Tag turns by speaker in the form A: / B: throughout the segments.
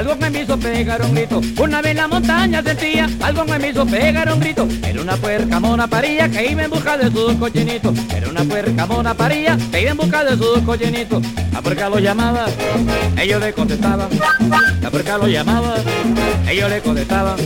A: algo que me hizo pegar un grito. Una vez en la montaña sentía, algo que me hizo pegar un grito. Era una puerca mona parilla que iba en busca de sus cochinitos. Era una puerca mona parilla que iba en busca de sus cochinitos. La puerca lo llamaba, ellos le contestaban. La puerca lo llamaba, ellos le contestaban.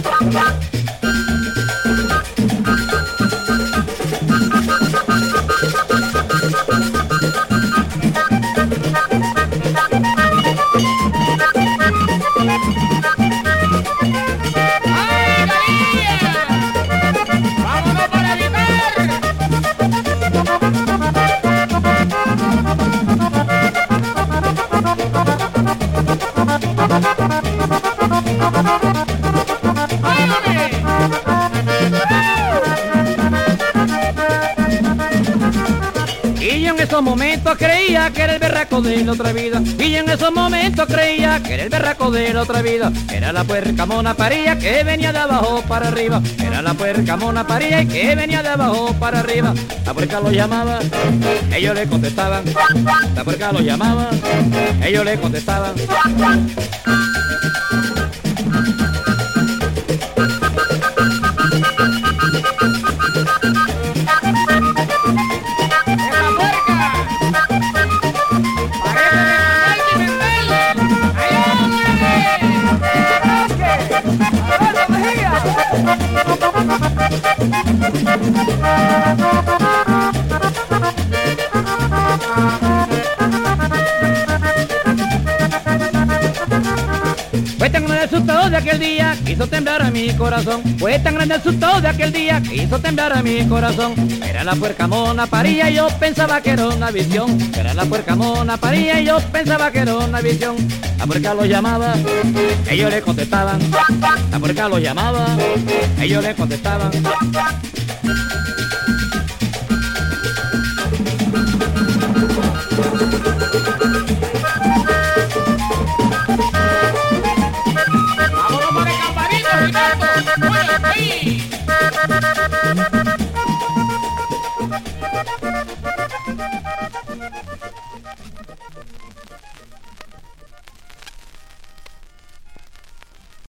A: Esos momentos creía que era el berraco de la otra vida. Y en esos momentos creía que era el berraco de la otra vida. Era la puerca mona paría que venía de abajo para arriba. Era la puerca mona paría y que venía de abajo para arriba. La puerca lo llamaba, ellos le contestaban. La puerca lo llamaba, ellos le contestaban. Fue susto de aquel día que hizo temblar a mi corazón. Fue tan grande el susto de aquel día que hizo temblar a mi corazón. Era la puerca mona paría y yo pensaba que era una visión. Era la puerca mona paría y yo pensaba que era una visión. La puerca lo llamaba, ellos le contestaban. La puerca lo llamaba, ellos le contestaban.